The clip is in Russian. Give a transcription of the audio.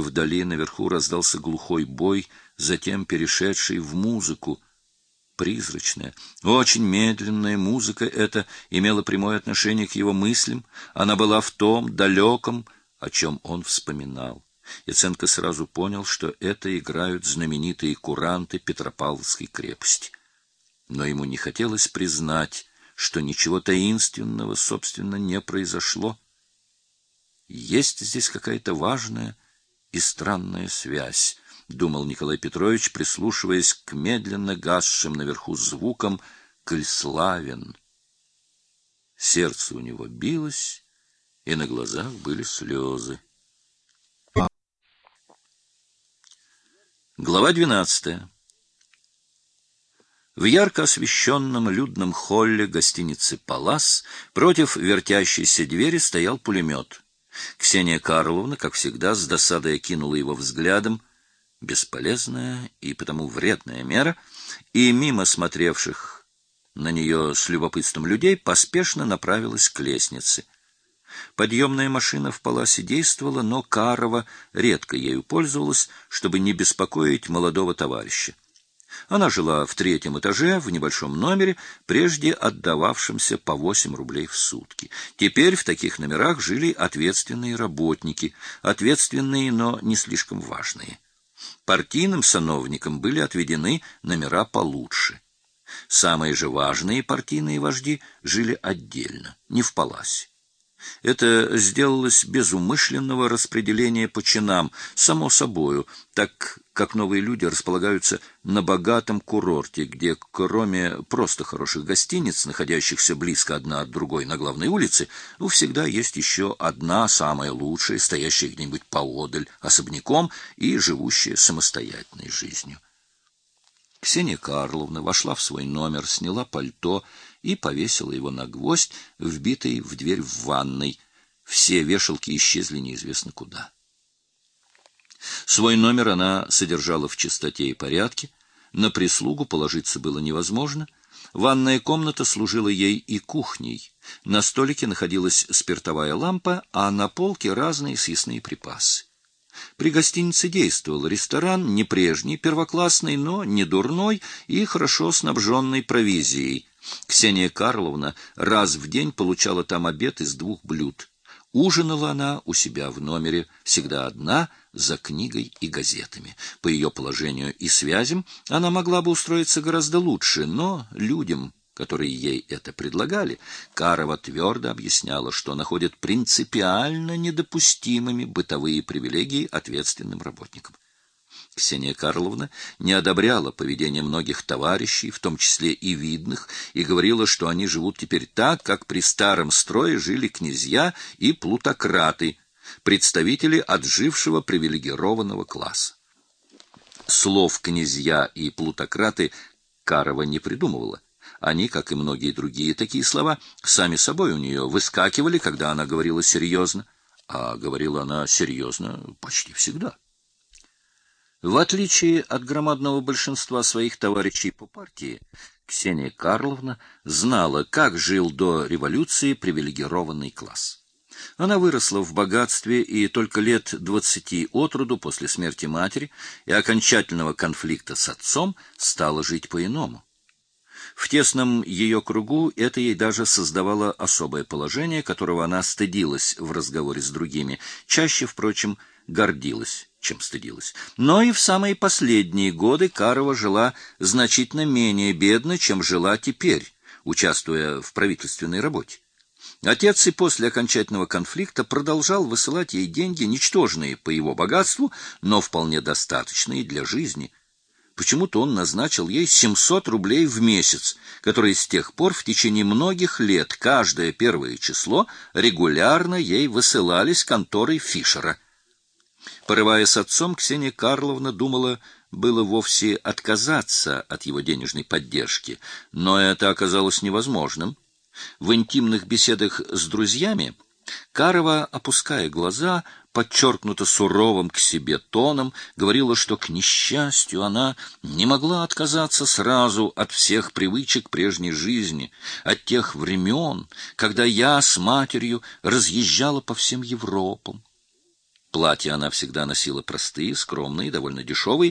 Вдали наверху раздался глухой бой, затем перешедший в музыку. Призрачная, очень медленная музыка эта имела прямое отношение к его мыслям, она была в том далеком, о чем он вспоминал. Яценко сразу понял, что это играют знаменитые куранты Петропавловской крепости. Но ему не хотелось признать, что ничего таинственного, собственно, не произошло. Есть здесь какая-то важная и странная связь, думал Николай Петрович, прислушиваясь к медленно гасшим наверху звукам «Коль славен». Сердце у него билось, и на глазах были слезы. Глава двенадцатая. В ярко освещенном людном холле гостиницы «Палас» против вертящейся двери стоял пулемет. Ксения Карловна, как всегда, с досадой окинула его взглядом. Бесполезная и потому вредная мера, и мимо смотревших на нее с любопытством людей поспешно направилась к лестнице. Подъемная машина в Паласе действовала, но Карова редко ею пользовалась, чтобы не беспокоить молодого товарища. Она жила в третьем этаже, в небольшом номере, прежде отдававшемся по 8 рублей в сутки. Теперь в таких номерах жили ответственные работники, ответственные, но не слишком важные. Партийным сановникам были отведены номера получше. Самые же важные партийные вожди жили отдельно, не в паласе. Это сделалось без умышленного распределения по чинам, само собою, так как новые люди располагаются на богатом курорте, где кроме просто хороших гостиниц, находящихся близко одна от другой на главной улице, ну, всегда есть еще одна самая лучшая, стоящая где-нибудь поодаль, особняком и живущая самостоятельной жизнью. Ксения Карловна вошла в свой номер, сняла пальто и повесила его на гвоздь, вбитый в дверь в ванной. Все вешалки исчезли неизвестно куда. Свой номер она содержала в чистоте и порядке, на прислугу положиться было невозможно. Ванная комната служила ей и кухней. На столике находилась спиртовая лампа, а на полке разные съестные припасы. При гостинице действовал ресторан, не прежний, первоклассный, но не дурной и хорошо снабженный провизией. Ксения Карловна раз в день получала там обед из двух блюд. Ужинала она у себя в номере, всегда одна, за книгой и газетами. По ее положению и связям она могла бы устроиться гораздо лучше, но людям, которые ей это предлагали, Карова твердо объясняла, что находит принципиально недопустимыми бытовые привилегии ответственным работникам. Ксения Карловна не одобряла поведение многих товарищей, в том числе и видных, и говорила, что они живут теперь так, как при старом строе жили князья и плутократы, представители отжившего привилегированного класса. Слов «князья» и «плутократы» Карова не придумывала. Они, как и многие другие такие слова, сами собой у нее выскакивали, когда она говорила серьезно, а говорила она серьезно почти всегда. В отличие от громадного большинства своих товарищей по партии, Ксения Карловна знала, как жил до революции привилегированный класс. Она выросла в богатстве и только лет двадцати от роду после смерти матери и окончательного конфликта с отцом стала жить по-иному. В тесном ее кругу это ей даже создавало особое положение, которого она стыдилась в разговоре с другими, чаще, впрочем, гордилась чем стыдилась. Но и в самые последние годы Карова жила значительно менее бедно, чем жила теперь, участвуя в правительственной работе. Отец и после окончательного конфликта продолжал высылать ей деньги, ничтожные по его богатству, но вполне достаточные для жизни. Почему-то он назначил ей 700 рублей в месяц, которые с тех пор в течение многих лет каждое первое число регулярно ей высылались конторой Фишера. Порывая с отцом, Ксения Карловна думала было вовсе отказаться от его денежной поддержки, но это оказалось невозможным. В интимных беседах с друзьями Карова, опуская глаза, подчеркнуто суровым к себе тоном, говорила, что, к несчастью, она не могла отказаться сразу от всех привычек прежней жизни, от тех времен, когда я с матерью разъезжала по всем Европам. Платья она всегда носила простые, скромные, довольно дешевые,